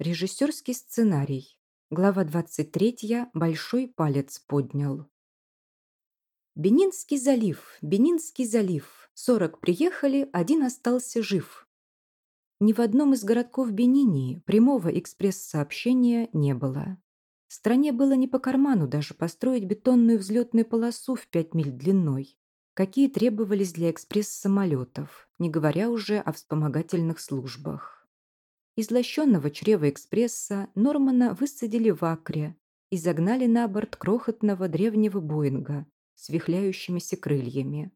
Режиссерский сценарий. Глава 23. Большой палец поднял. Бенинский залив, Бенинский залив. Сорок приехали, один остался жив. Ни в одном из городков Бенинии прямого экспресс-сообщения не было. Стране было не по карману даже построить бетонную взлетную полосу в 5 миль длиной, какие требовались для экспресс-самолетов, не говоря уже о вспомогательных службах. Из лощенного чрева экспресса Нормана высадили в Акре и загнали на борт крохотного древнего Боинга с вихляющимися крыльями,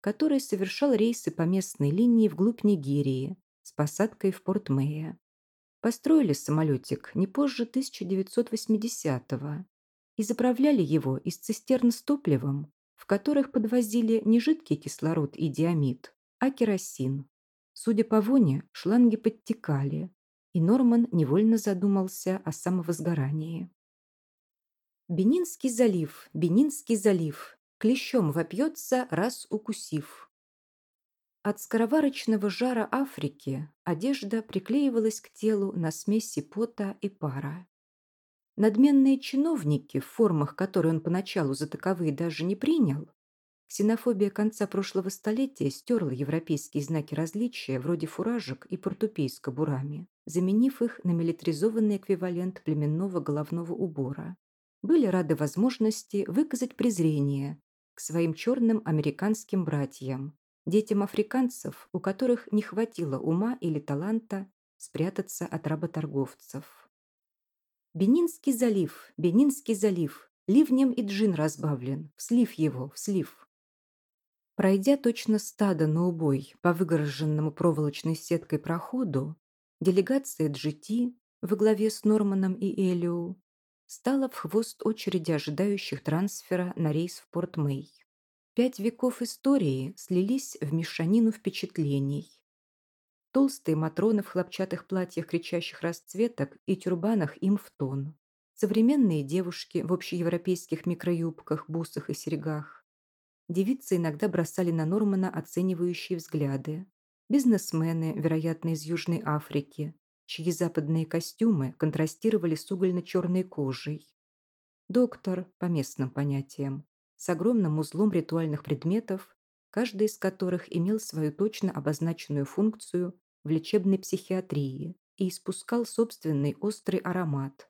который совершал рейсы по местной линии вглубь Нигерии с посадкой в порт Мэя. Построили самолетик не позже 1980-го и заправляли его из цистерн с топливом, в которых подвозили не жидкий кислород и диамид, а керосин. Судя по воне, шланги подтекали, и Норман невольно задумался о самовозгорании. Бенинский залив, Бенинский залив, клещом вопьется, раз укусив. От скороварочного жара Африки одежда приклеивалась к телу на смеси пота и пара. Надменные чиновники, в формах, которые он поначалу за таковые даже не принял, Ксенофобия конца прошлого столетия стерла европейские знаки различия вроде фуражек и портупей с кобурами, заменив их на милитаризованный эквивалент племенного головного убора. Были рады возможности выказать презрение к своим черным американским братьям, детям африканцев, у которых не хватило ума или таланта спрятаться от работорговцев. Бенинский залив, Бенинский залив, ливнем и джин разбавлен, в слив его, в слив. Пройдя точно стадо на убой по выгороженному проволочной сеткой проходу, делегация GT во главе с Норманом и Элио стала в хвост очереди ожидающих трансфера на рейс в Порт-Мэй. Пять веков истории слились в мешанину впечатлений. Толстые матроны в хлопчатых платьях кричащих расцветок и тюрбанах им в тон. Современные девушки в общеевропейских микроюбках, бусах и серьгах Девицы иногда бросали на Нормана оценивающие взгляды. Бизнесмены, вероятно, из Южной Африки, чьи западные костюмы контрастировали с угольно-черной кожей. Доктор, по местным понятиям, с огромным узлом ритуальных предметов, каждый из которых имел свою точно обозначенную функцию в лечебной психиатрии и испускал собственный острый аромат.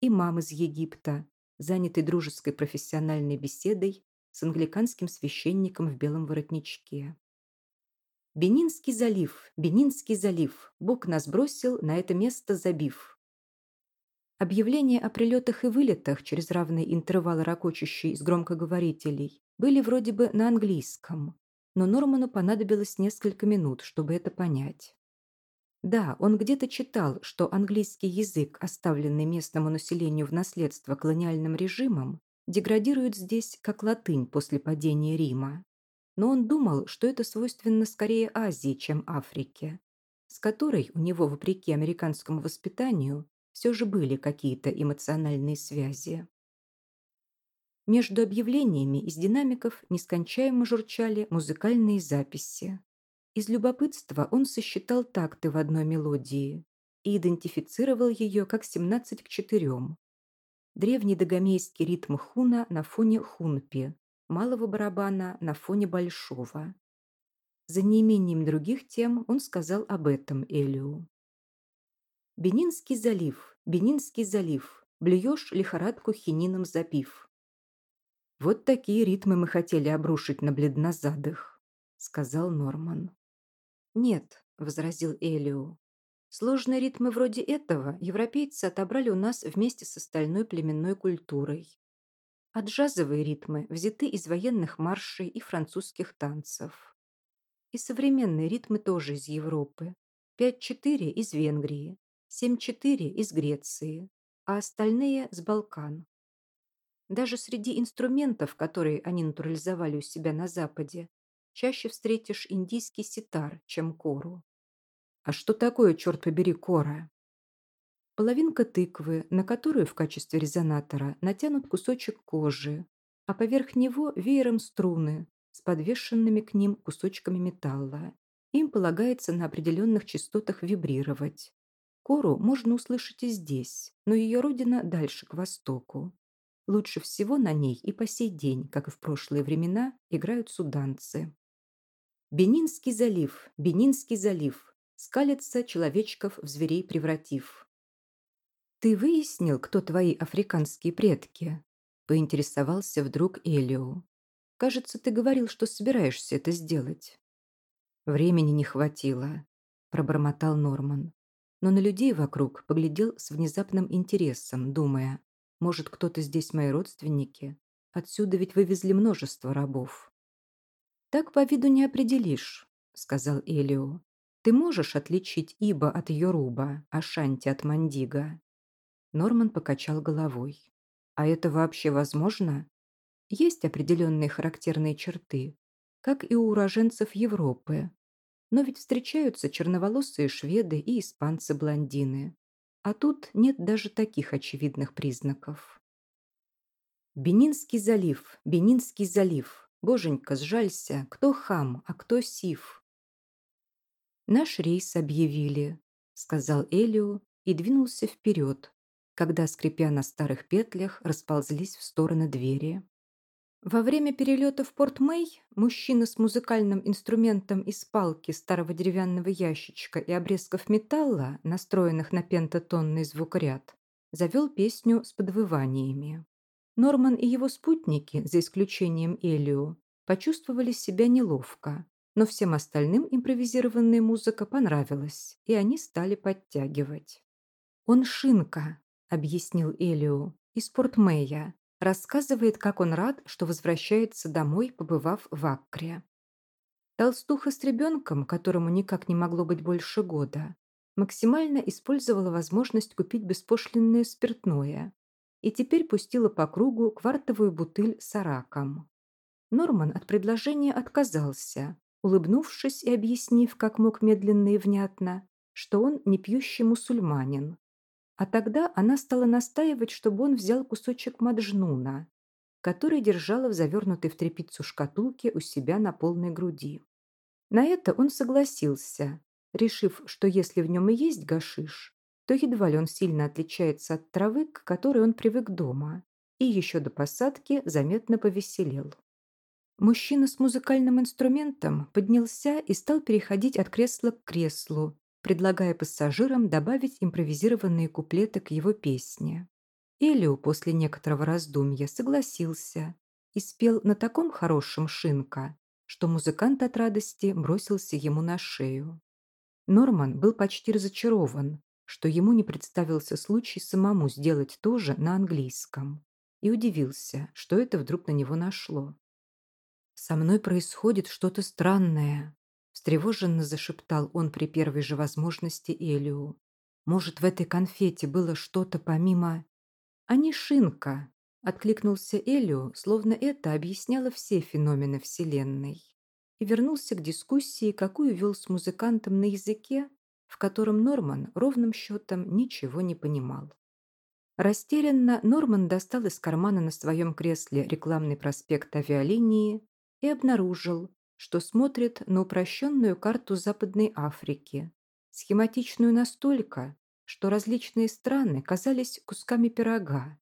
И мам из Египта, занятый дружеской профессиональной беседой с англиканским священником в белом воротничке. Бенинский залив, Бенинский залив, Бог нас бросил, на это место забив. Объявления о прилетах и вылетах через равные интервалы ракочущие из громкоговорителей были вроде бы на английском, но Норману понадобилось несколько минут, чтобы это понять. Да, он где-то читал, что английский язык, оставленный местному населению в наследство колониальным режимом, деградирует здесь как латынь после падения Рима. Но он думал, что это свойственно скорее Азии, чем Африке, с которой у него, вопреки американскому воспитанию, все же были какие-то эмоциональные связи. Между объявлениями из динамиков нескончаемо журчали музыкальные записи. Из любопытства он сосчитал такты в одной мелодии и идентифицировал ее как 17 к 4, древний догомейский ритм хуна на фоне хунпи, малого барабана на фоне большого. За неимением других тем он сказал об этом Элиу. Бенинский залив, Бенинский залив, блюешь лихорадку хинином запив. Вот такие ритмы мы хотели обрушить на бледнозадых, сказал Норман. Нет, возразил Элиу, Сложные ритмы вроде этого европейцы отобрали у нас вместе с остальной племенной культурой. А джазовые ритмы взяты из военных маршей и французских танцев. И современные ритмы тоже из Европы. 5-4 из Венгрии, 7-4 из Греции, а остальные с Балкан. Даже среди инструментов, которые они натурализовали у себя на Западе, чаще встретишь индийский ситар, чем кору. А что такое, черт побери, кора? Половинка тыквы, на которую в качестве резонатора натянут кусочек кожи, а поверх него веером струны с подвешенными к ним кусочками металла. Им полагается на определенных частотах вибрировать. Кору можно услышать и здесь, но ее родина дальше, к востоку. Лучше всего на ней и по сей день, как и в прошлые времена, играют суданцы. Бенинский залив, Бенинский залив, скалится человечков в зверей превратив. «Ты выяснил, кто твои африканские предки?» – поинтересовался вдруг Элио. «Кажется, ты говорил, что собираешься это сделать». «Времени не хватило», – пробормотал Норман но на людей вокруг поглядел с внезапным интересом, думая, может, кто-то здесь мои родственники? Отсюда ведь вывезли множество рабов. «Так по виду не определишь», — сказал Элио. «Ты можешь отличить Иба от Йоруба, Ашанти от Мандига?» Норман покачал головой. «А это вообще возможно?» Есть определенные характерные черты, как и у уроженцев Европы, но ведь встречаются черноволосые шведы и испанцы-блондины. А тут нет даже таких очевидных признаков. Бенинский залив, Бенинский залив. Боженька, сжалься, кто хам, а кто сив. Наш рейс объявили, сказал Элио и двинулся вперед, когда, скрипя на старых петлях, расползлись в стороны двери. Во время перелета в Порт-Мэй мужчина с музыкальным инструментом из палки, старого деревянного ящичка и обрезков металла, настроенных на пентатонный звукоряд, завел песню с подвываниями. Норман и его спутники, за исключением Элио, почувствовали себя неловко, но всем остальным импровизированная музыка понравилась, и они стали подтягивать. «Он шинка», — объяснил Элио, — «из Порт-Мэя, Рассказывает, как он рад, что возвращается домой, побывав в Аккре. Толстуха с ребенком, которому никак не могло быть больше года, максимально использовала возможность купить беспошлинное спиртное и теперь пустила по кругу квартовую бутыль с араком. Норман от предложения отказался, улыбнувшись и объяснив, как мог медленно и внятно, что он не пьющий мусульманин, а тогда она стала настаивать, чтобы он взял кусочек маджнуна, который держала в завернутой в тряпицу шкатулке у себя на полной груди. На это он согласился, решив, что если в нем и есть гашиш, то едва ли он сильно отличается от травы, к которой он привык дома, и еще до посадки заметно повеселел. Мужчина с музыкальным инструментом поднялся и стал переходить от кресла к креслу, предлагая пассажирам добавить импровизированные куплеты к его песне. Элио после некоторого раздумья согласился и спел на таком хорошем шинка, что музыкант от радости бросился ему на шею. Норман был почти разочарован, что ему не представился случай самому сделать то же на английском, и удивился, что это вдруг на него нашло. «Со мной происходит что-то странное», Встревоженно зашептал он при первой же возможности Элиу. «Может, в этой конфете было что-то помимо...» «А не шинка!» — откликнулся Элио, словно это объясняло все феномены Вселенной. И вернулся к дискуссии, какую вел с музыкантом на языке, в котором Норман ровным счетом ничего не понимал. Растерянно Норман достал из кармана на своем кресле рекламный проспект авиалинии и обнаружил, что смотрит на упрощенную карту Западной Африки, схематичную настолько, что различные страны казались кусками пирога,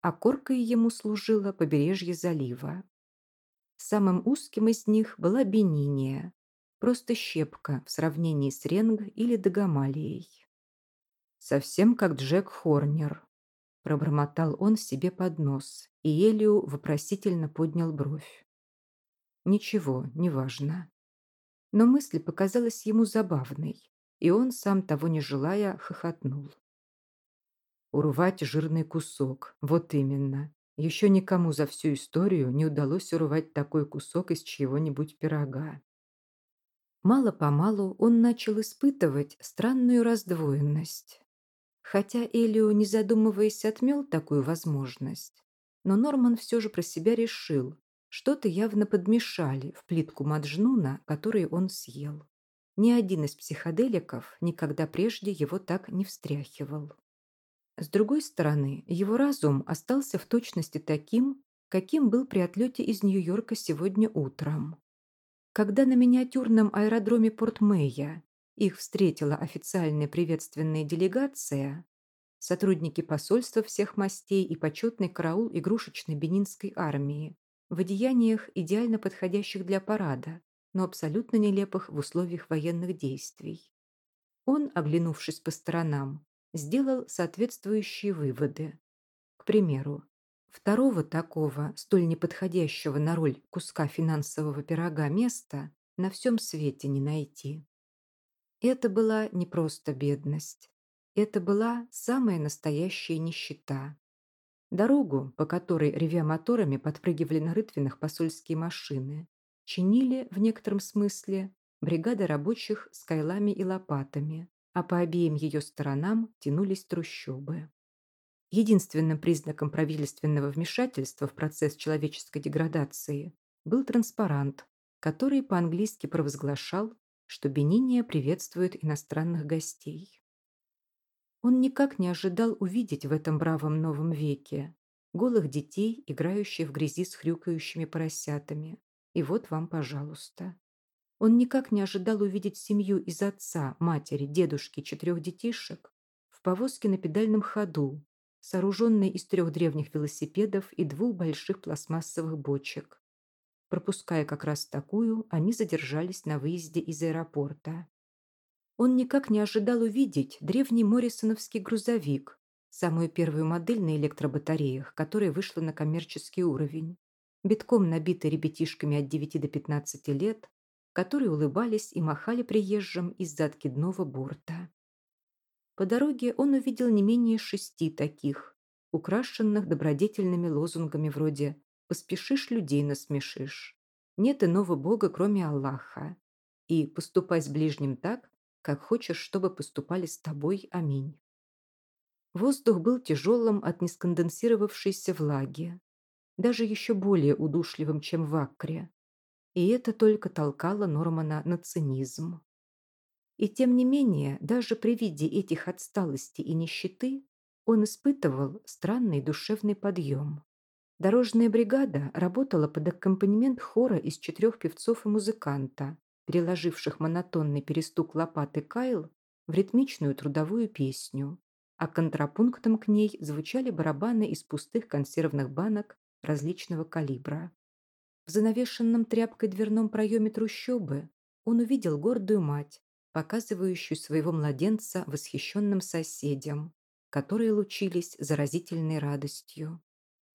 а коркой ему служило побережье залива. Самым узким из них была Бениния, просто щепка в сравнении с Ренг или Дагомалией. «Совсем как Джек Хорнер», – пробормотал он себе под нос, и Элиу вопросительно поднял бровь. Ничего, неважно. Но мысль показалась ему забавной, и он, сам того не желая, хохотнул. Урвать жирный кусок, вот именно. Еще никому за всю историю не удалось урвать такой кусок из чьего-нибудь пирога. Мало-помалу он начал испытывать странную раздвоенность. Хотя Элио, не задумываясь, отмел такую возможность, но Норман все же про себя решил, что-то явно подмешали в плитку маджнуна, который он съел. Ни один из психоделиков никогда прежде его так не встряхивал. С другой стороны, его разум остался в точности таким, каким был при отлете из Нью-Йорка сегодня утром. Когда на миниатюрном аэродроме Порт-Мэя Их встретила официальная приветственная делегация, сотрудники посольства всех мастей и почетный караул игрушечной бенинской армии в одеяниях, идеально подходящих для парада, но абсолютно нелепых в условиях военных действий. Он, оглянувшись по сторонам, сделал соответствующие выводы. К примеру, второго такого, столь неподходящего на роль куска финансового пирога места на всем свете не найти. Это была не просто бедность. Это была самая настоящая нищета. Дорогу, по которой, ревя моторами, подпрыгивали на рытвинах посольские машины, чинили, в некотором смысле, бригада рабочих с кайлами и лопатами, а по обеим ее сторонам тянулись трущобы. Единственным признаком правительственного вмешательства в процесс человеческой деградации был транспарант, который по-английски провозглашал, что Бениния приветствует иностранных гостей. Он никак не ожидал увидеть в этом бравом новом веке голых детей, играющих в грязи с хрюкающими поросятами. И вот вам, пожалуйста. Он никак не ожидал увидеть семью из отца, матери, дедушки, четырех детишек в повозке на педальном ходу, сооруженной из трех древних велосипедов и двух больших пластмассовых бочек. Пропуская как раз такую, они задержались на выезде из аэропорта. Он никак не ожидал увидеть древний моррисоновский грузовик, самую первую модель на электробатареях, которая вышла на коммерческий уровень, битком набитый ребятишками от 9 до 15 лет, которые улыбались и махали приезжим из-за откидного борта. По дороге он увидел не менее шести таких, украшенных добродетельными лозунгами вроде «Поспешишь, людей насмешишь», «Нет иного Бога, кроме Аллаха» и «Поступай с ближним так, как хочешь, чтобы поступали с тобой. Аминь. Воздух был тяжелым от несконденсировавшейся влаги, даже еще более удушливым, чем в Аккре. И это только толкало Нормана на цинизм. И тем не менее, даже при виде этих отсталости и нищеты, он испытывал странный душевный подъем. Дорожная бригада работала под аккомпанемент хора из четырех певцов и музыканта, переложивших монотонный перестук лопаты Кайл в ритмичную трудовую песню, а контрапунктом к ней звучали барабаны из пустых консервных банок различного калибра. В занавешенном тряпкой дверном проеме трущобы он увидел гордую мать, показывающую своего младенца восхищенным соседям, которые лучились заразительной радостью.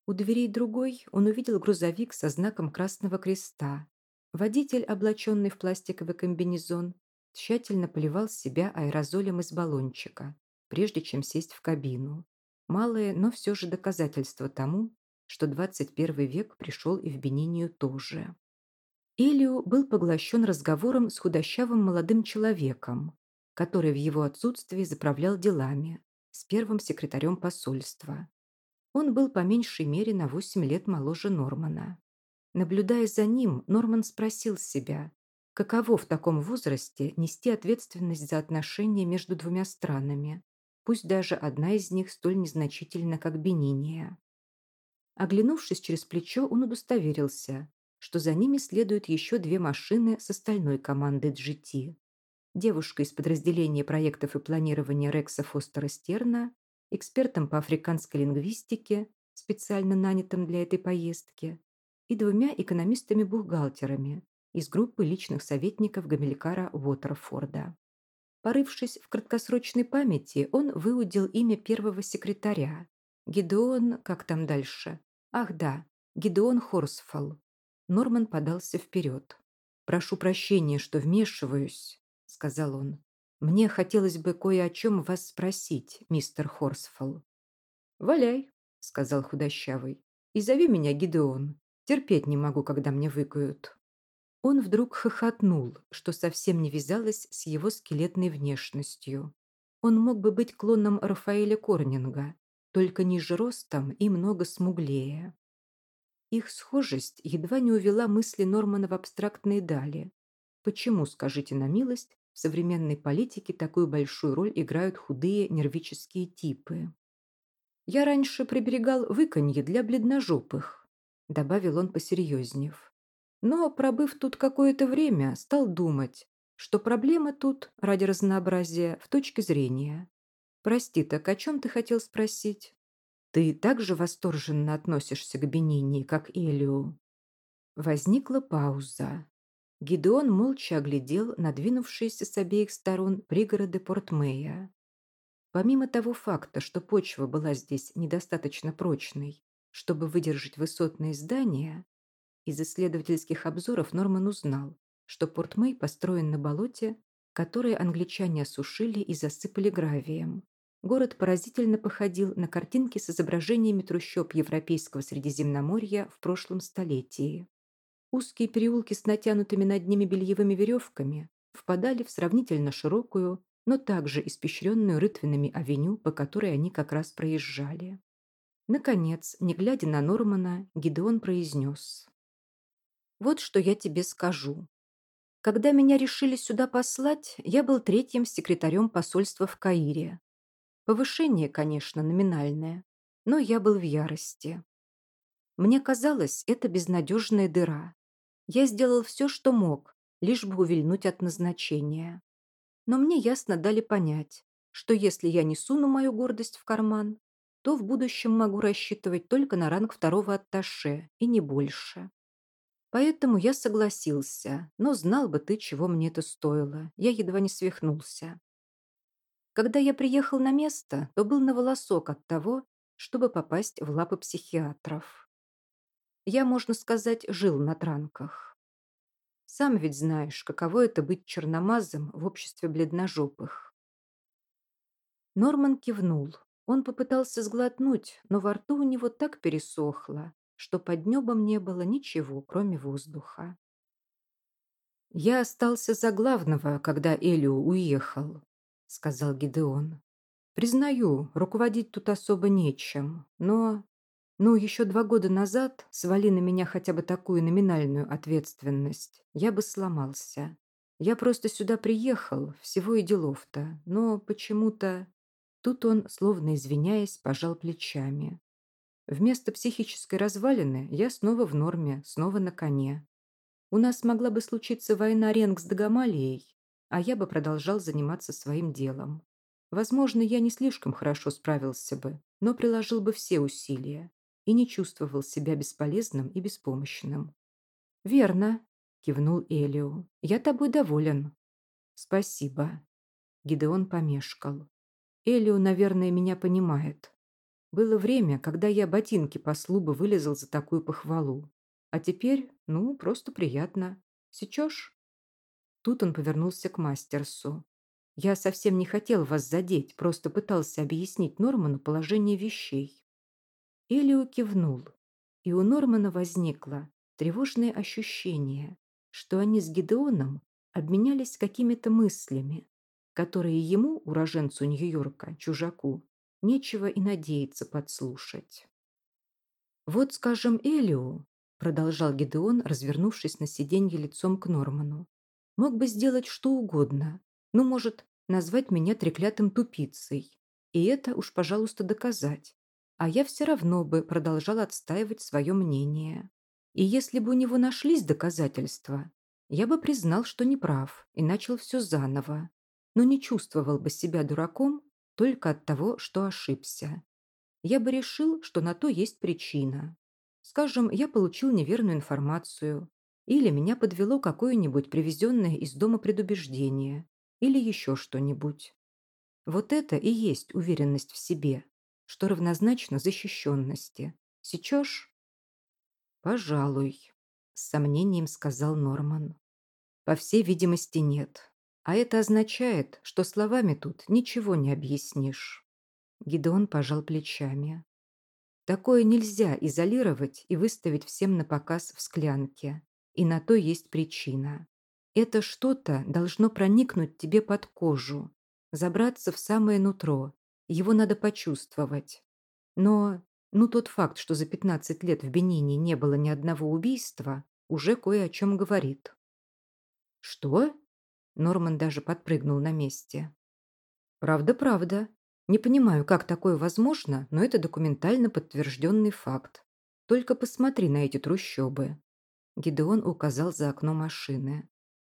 У дверей другой он увидел грузовик со знаком Красного Креста Водитель, облаченный в пластиковый комбинезон, тщательно поливал себя аэрозолем из баллончика, прежде чем сесть в кабину. Малое, но все же доказательство тому, что 21 век пришел и в Бенинию тоже. Элио был поглощен разговором с худощавым молодым человеком, который в его отсутствии заправлял делами, с первым секретарем посольства. Он был по меньшей мере на 8 лет моложе Нормана. Наблюдая за ним, Норман спросил себя, каково в таком возрасте нести ответственность за отношения между двумя странами, пусть даже одна из них столь незначительна, как Бениния. Оглянувшись через плечо, он удостоверился, что за ними следуют еще две машины с остальной командой GT. Девушка из подразделения проектов и планирования Рекса Фостера Стерна, экспертом по африканской лингвистике, специально нанятым для этой поездки, и двумя экономистами-бухгалтерами из группы личных советников Гамилькара Уотерфорда. Порывшись в краткосрочной памяти, он выудил имя первого секретаря. Гидеон, как там дальше? Ах да, Гидеон Хорсфол. Норман подался вперед. «Прошу прощения, что вмешиваюсь», — сказал он. «Мне хотелось бы кое о чем вас спросить, мистер Хорсфол». «Валяй», — сказал худощавый, — «и зови меня Гидеон. Терпеть не могу, когда мне выкают». Он вдруг хохотнул, что совсем не вязалось с его скелетной внешностью. Он мог бы быть клоном Рафаэля Корнинга, только ниже ростом и много смуглее. Их схожесть едва не увела мысли Нормана в абстрактные дали. Почему, скажите на милость, в современной политике такую большую роль играют худые нервические типы? Я раньше приберегал выканье для бледножопых, добавил он посерьезнев. Но, пробыв тут какое-то время, стал думать, что проблема тут, ради разнообразия, в точке зрения. Прости, так о чем ты хотел спросить? Ты также восторженно относишься к Бенини, как Элиу?» Возникла пауза. Гидеон молча оглядел надвинувшиеся с обеих сторон пригороды Портмея. Помимо того факта, что почва была здесь недостаточно прочной, чтобы выдержать высотные здания, из исследовательских обзоров Норман узнал, что Портмей построен на болоте, которое англичане осушили и засыпали гравием. Город поразительно походил на картинки с изображениями трущоб Европейского Средиземноморья в прошлом столетии. Узкие переулки с натянутыми над ними бельевыми веревками впадали в сравнительно широкую, но также испещренную рытвинами авеню, по которой они как раз проезжали. Наконец, не глядя на Нормана, Гидеон произнес. «Вот что я тебе скажу. Когда меня решили сюда послать, я был третьим секретарем посольства в Каире. Повышение, конечно, номинальное, но я был в ярости. Мне казалось, это безнадежная дыра, я сделал все, что мог, лишь бы увильнуть от назначения. Но мне ясно дали понять, что если я не суну мою гордость в карман, то в будущем могу рассчитывать только на ранг второго атташе и не больше. Поэтому я согласился, но знал бы ты, чего мне это стоило. Я едва не свихнулся. Когда я приехал на место, то был на волосок от того, чтобы попасть в лапы психиатров. Я, можно сказать, жил на транках. Сам ведь знаешь, каково это быть черномазым в обществе бледножопых. Норман кивнул. Он попытался сглотнуть, но во рту у него так пересохло, что под небом не было ничего, кроме воздуха. «Я остался за главного, когда Элио уехал», — сказал Гидеон. «Признаю, руководить тут особо нечем, но ну, еще два года назад свали на меня хотя бы такую номинальную ответственность. Я бы сломался. Я просто сюда приехал, всего и делов-то, но почему-то... Тут он, словно извиняясь, пожал плечами. Вместо психической развалины я снова в норме, снова на коне. У нас могла бы случиться война Ренг с Дагомалией, а я бы продолжал заниматься своим делом. Возможно, я не слишком хорошо справился бы, но приложил бы все усилия и не чувствовал себя бесполезным и беспомощным. «Верно», – кивнул Элио. «Я тобой доволен». «Спасибо». Гидеон помешкал. Элио, наверное, меня понимает. Было время, когда я ботинки по слубу вылезал за такую похвалу. А теперь, ну, просто приятно. Сечешь? Тут он повернулся к мастерсу. Я совсем не хотел вас задеть, просто пытался объяснить Норману положение вещей. Элио кивнул, и у Нормана возникло тревожное ощущение, что они с Гидеоном обменялись какими-то мыслями, которые ему, уроженцу Нью-Йорка, чужаку, нечего и надеяться подслушать. «Вот, скажем, Элио», — продолжал Гидеон, развернувшись на сиденье лицом к Норману, «мог бы сделать что угодно, ну, может, назвать меня треклятым тупицей, и это уж, пожалуйста, доказать, а я все равно бы продолжал отстаивать свое мнение. И если бы у него нашлись доказательства, я бы признал, что не прав, и начал все заново, но не чувствовал бы себя дураком только от того, что ошибся. Я бы решил, что на то есть причина. Скажем, я получил неверную информацию, или меня подвело какое-нибудь привезенное из дома предубеждение, или еще что-нибудь. Вот это и есть уверенность в себе, что равнозначно защищенности. Сечешь? Пожалуй, с сомнением сказал Норман. По всей видимости, нет. А это означает, что словами тут ничего не объяснишь. Гидеон пожал плечами. Такое нельзя изолировать и выставить всем на показ в склянке. И на то есть причина. Это что-то должно проникнуть тебе под кожу, забраться в самое нутро его надо почувствовать. Но, ну тот факт, что за 15 лет в Бенине не было ни одного убийства, уже кое о чем говорит. «Что?» Норман даже подпрыгнул на месте. «Правда, правда. Не понимаю, как такое возможно, но это документально подтвержденный факт. Только посмотри на эти трущобы». Гидеон указал за окно машины.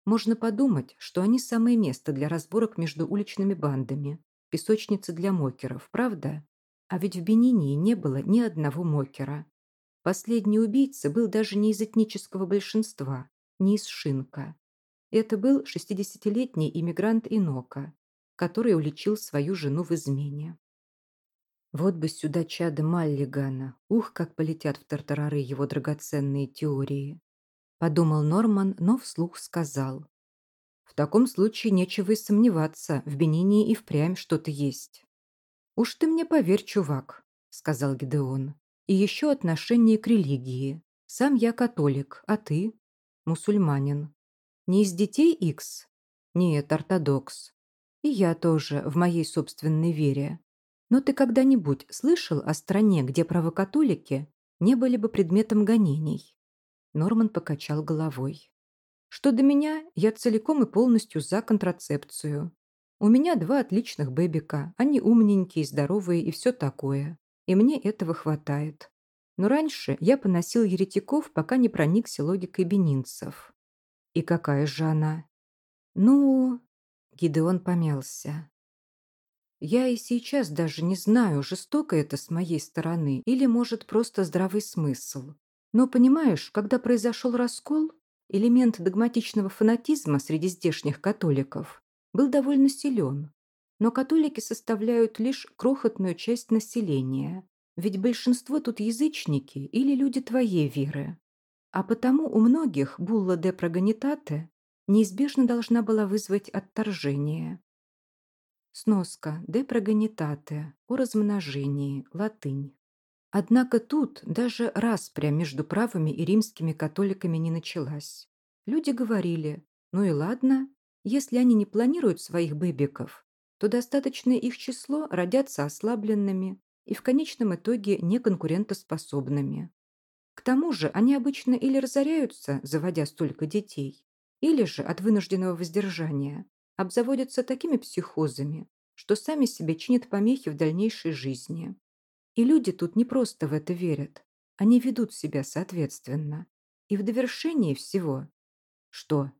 Можно подумать, что они самое место для разборок между уличными бандами, песочницы для мокеров, правда? А ведь в Бенинии не было ни одного мокера. Последний убийца был даже не из этнического большинства, не из Шинка. Это был 60-летний иммигрант Инока, который уличил свою жену в измене. Вот бы сюда чада Маллигана, ух, как полетят в тартарары его драгоценные теории. Подумал Норман, но вслух сказал. В таком случае нечего и сомневаться, в Бенине и впрямь что-то есть. «Уж ты мне поверь, чувак», — сказал Гидеон. «И еще отношение к религии. Сам я католик, а ты?» «Мусульманин». «Не из детей Икс?» «Нет, ортодокс». «И я тоже, в моей собственной вере. Но ты когда-нибудь слышал о стране, где правокатолики не были бы предметом гонений?» Норман покачал головой. «Что до меня, я целиком и полностью за контрацепцию. У меня два отличных бэбика, они умненькие, здоровые и все такое. И мне этого хватает. Но раньше я поносил еретиков, пока не проникся логикой бенинцев. И какая же она? Ну... Гидеон помялся. Я и сейчас даже не знаю, жестоко это с моей стороны или, может, просто здравый смысл. Но, понимаешь, когда произошел раскол, элемент догматичного фанатизма среди здешних католиков был довольно силен. Но католики составляют лишь крохотную часть населения, ведь большинство тут язычники или люди твоей веры. А потому у многих булла де прогонитате неизбежно должна была вызвать отторжение. Сноска де прогонитате о размножении, латынь. Однако тут даже распря между правыми и римскими католиками не началась. Люди говорили, ну и ладно, если они не планируют своих бэбиков, то достаточное их число родятся ослабленными и в конечном итоге неконкурентоспособными. К тому же они обычно или разоряются, заводя столько детей, или же от вынужденного воздержания обзаводятся такими психозами, что сами себе чинят помехи в дальнейшей жизни. И люди тут не просто в это верят, они ведут себя соответственно. И в довершении всего... Что?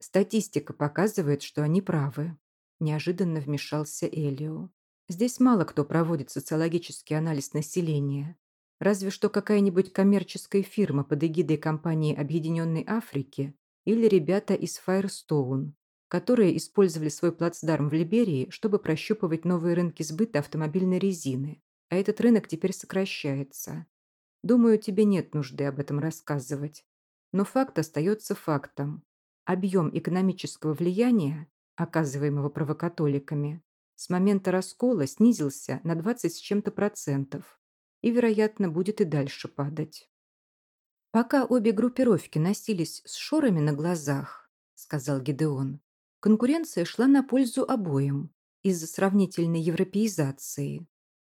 Статистика показывает, что они правы. Неожиданно вмешался Элио. Здесь мало кто проводит социологический анализ населения. Разве что какая-нибудь коммерческая фирма под эгидой компании Объединенной Африки или ребята из Firestone, которые использовали свой плацдарм в Либерии, чтобы прощупывать новые рынки сбыта автомобильной резины а этот рынок теперь сокращается. Думаю, тебе нет нужды об этом рассказывать. Но факт остается фактом. Объем экономического влияния, оказываемого правокатоликами, с момента раскола снизился на 20 с чем-то процентов и, вероятно, будет и дальше падать. «Пока обе группировки носились с шорами на глазах», — сказал Гидеон, конкуренция шла на пользу обоим из-за сравнительной европеизации.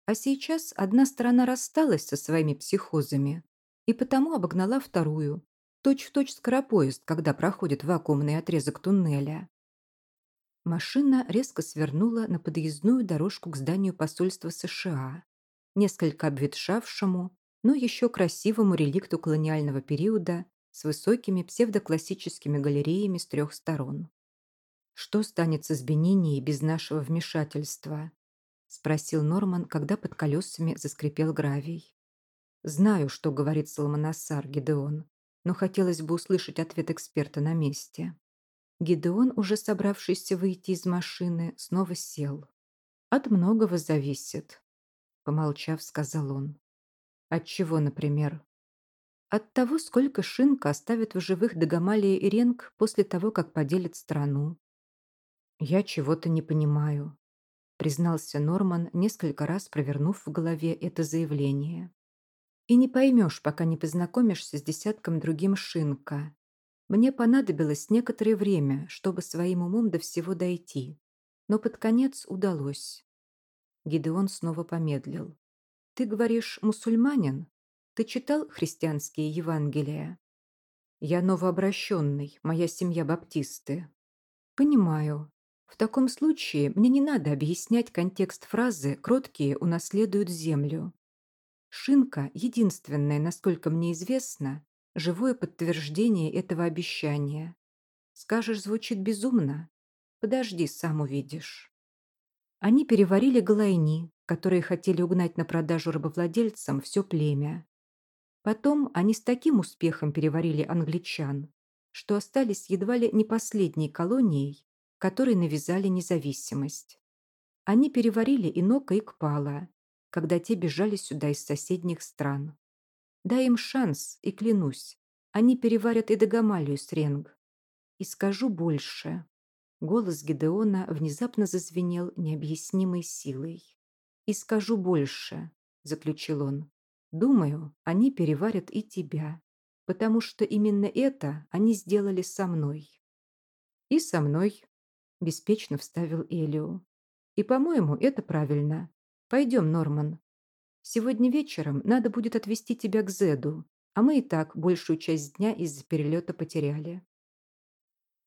А сейчас одна сторона рассталась со своими психозами и потому обогнала вторую, точь-в-точь точь скоропоезд, когда проходит вакуумный отрезок туннеля. Машина резко свернула на подъездную дорожку к зданию посольства США, несколько обветшавшему, но еще красивому реликту колониального периода с высокими псевдоклассическими галереями с трех сторон. Что станет с Бенинией без нашего вмешательства? — спросил Норман, когда под колесами заскрипел гравий. «Знаю, что говорит Соломонасар Гидеон, но хотелось бы услышать ответ эксперта на месте». Гидеон, уже собравшийся выйти из машины, снова сел. «От многого зависит», — помолчав, сказал он. «От чего, например?» «От того, сколько Шинка оставит в живых Дагомалия и Ренг после того, как поделит страну». «Я чего-то не понимаю», признался Норман, несколько раз провернув в голове это заявление. «И не поймешь, пока не познакомишься с десятком другим Шинка. Мне понадобилось некоторое время, чтобы своим умом до всего дойти, но под конец удалось». Гидеон снова помедлил. «Ты говоришь, мусульманин? Ты читал христианские Евангелия?» «Я новообращенный, моя семья баптисты». «Понимаю. В таком случае мне не надо объяснять контекст фразы «кроткие унаследуют землю». Шинка – единственное, насколько мне известно, живое подтверждение этого обещания. Скажешь, звучит безумно? Подожди, сам увидишь. Они переварили голайни, которые хотели угнать на продажу рабовладельцам все племя. Потом они с таким успехом переварили англичан, что остались едва ли не последней колонией, которой навязали независимость. Они переварили Инока и Кпала, когда те бежали сюда из соседних стран. Дай им шанс, и клянусь, они переварят и Дагомалию с Ренг. И скажу больше. Голос Гидеона внезапно зазвенел необъяснимой силой. «И скажу больше», — заключил он. «Думаю, они переварят и тебя, потому что именно это они сделали со мной». «И со мной», — беспечно вставил Элио. «И, по-моему, это правильно. Пойдем, Норман. Сегодня вечером надо будет отвезти тебя к Зеду, а мы и так большую часть дня из-за перелета потеряли».